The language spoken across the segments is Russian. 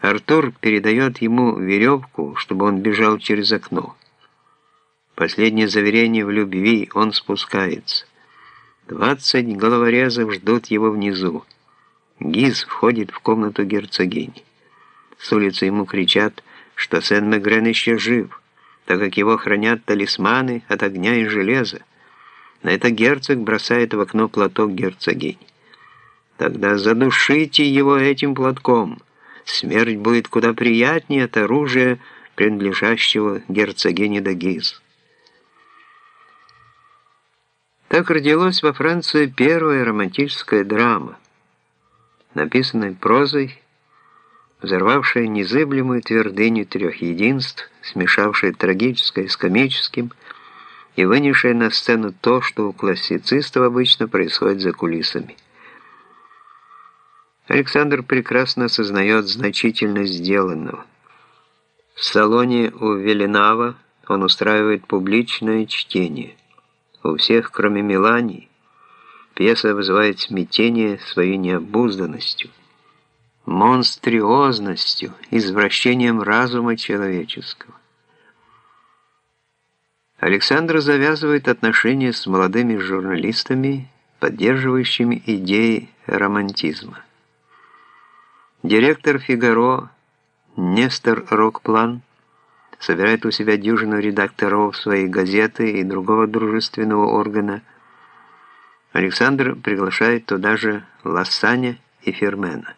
Артур передает ему веревку, чтобы он бежал через окно. Последнее заверение в любви он спускается. Двадцать головорезов ждут его внизу. Гиз входит в комнату герцогини. С улицы ему кричат, что Сен-Мегрен еще жив, так как его хранят талисманы от огня и железа. На это герцог бросает в окно платок герцогини. Тогда задушите его этим платком. Смерть будет куда приятнее от оружия, принадлежащего герцогине де Гиз. Так родилась во Франции первая романтическая драма, написанная прозой, взорвавшая незыблемую твердыню трех единств, смешавшая трагическое с комическим и вынесшая на сцену то, что у классицистов обычно происходит за кулисами. Александр прекрасно осознает значительность сделанного. В салоне у Веленава он устраивает публичное чтение. У всех, кроме Мелании, пьеса вызывает смятение своей необузданностью, монстриозностью, извращением разума человеческого. Александр завязывает отношения с молодыми журналистами, поддерживающими идеи романтизма. Директор «Фигаро» Нестор Рокплан собирает у себя дюжину редакторов своей газеты и другого дружественного органа. Александр приглашает туда же Лассаня и Фермена.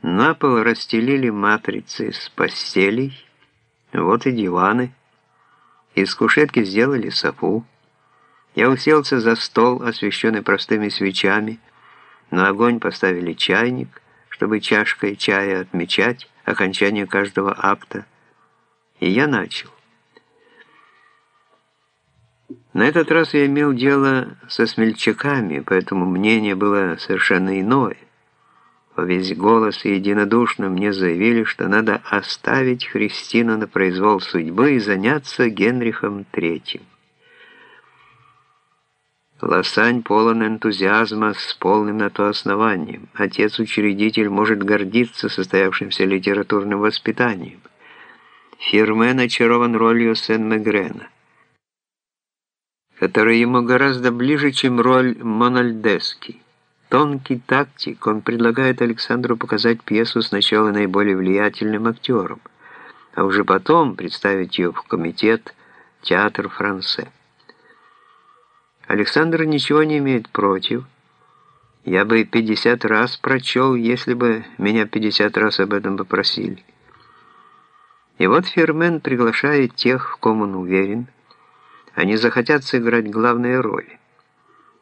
На пол расстелили матрицы с постелей, вот и диваны. Из кушетки сделали софу. Я уселся за стол, освещенный простыми свечами, на огонь поставили чайник, чтобы чашкой чая отмечать окончание каждого акта. И я начал. На этот раз я имел дело со смельчаками, поэтому мнение было совершенно иное. Во весь голос и единодушно мне заявили, что надо оставить Христину на произвол судьбы и заняться Генрихом Третьим. Лосань полон энтузиазма с полным на то основанием. Отец-учредитель может гордиться состоявшимся литературным воспитанием. Фирмен очарован ролью Сен-Мегрена, которая ему гораздо ближе, чем роль Мональдески. Тонкий тактик, он предлагает Александру показать пьесу сначала наиболее влиятельным актером, а уже потом представить ее в комитет «Театр Франсе». Александр ничего не имеет против. Я бы 50 раз прочел, если бы меня 50 раз об этом попросили. И вот Фермен приглашает тех, в ком он уверен. Они захотят сыграть главные роли.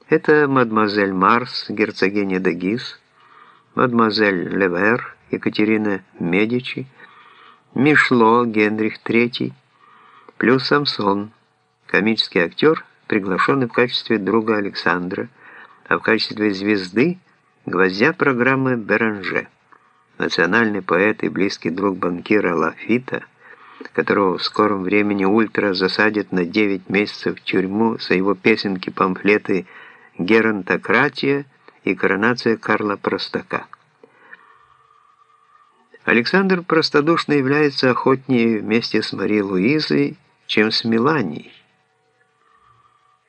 Это мадемуазель Марс, герцогиня де Гис, мадемуазель Левер, Екатерина Медичи, Мишло, Генрих III, плюс Самсон, комический актер – приглашенный в качестве друга Александра, а в качестве звезды – гвоздя программы Беранже, национальный поэт и близкий друг банкира Лафита, которого в скором времени ультра засадят на 9 месяцев в тюрьму за его песенки-памфлеты «Геронтократия» и «Коронация Карла Простака». Александр простодушно является охотнее вместе с Марией Луизой, чем с Меланией.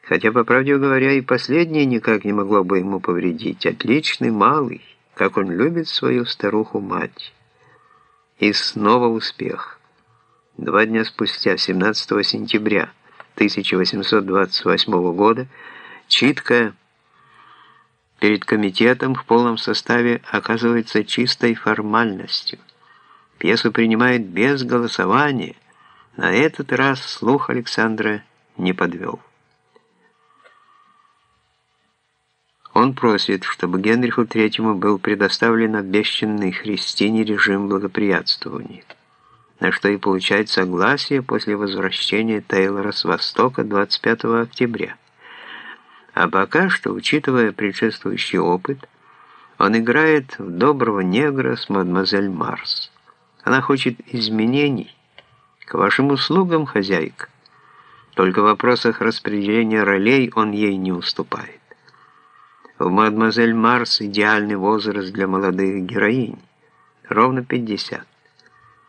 Хотя, по правде говоря, и последнее никак не могло бы ему повредить. Отличный малый, как он любит свою старуху-мать. И снова успех. Два дня спустя, 17 сентября 1828 года, читка перед комитетом в полном составе оказывается чистой формальностью. Пьесу принимает без голосования. На этот раз слух Александра не подвел. Он просит, чтобы Генриху III был предоставлен обещанный Христине режим благоприятствования, на что и получает согласие после возвращения Тейлора с Востока 25 октября. А пока что, учитывая предшествующий опыт, он играет в доброго негра с мадемуазель Марс. Она хочет изменений. К вашим услугам, хозяйка. Только в вопросах распределения ролей он ей не уступает. В «Мадемуазель Марс» идеальный возраст для молодых героинь. Ровно 50.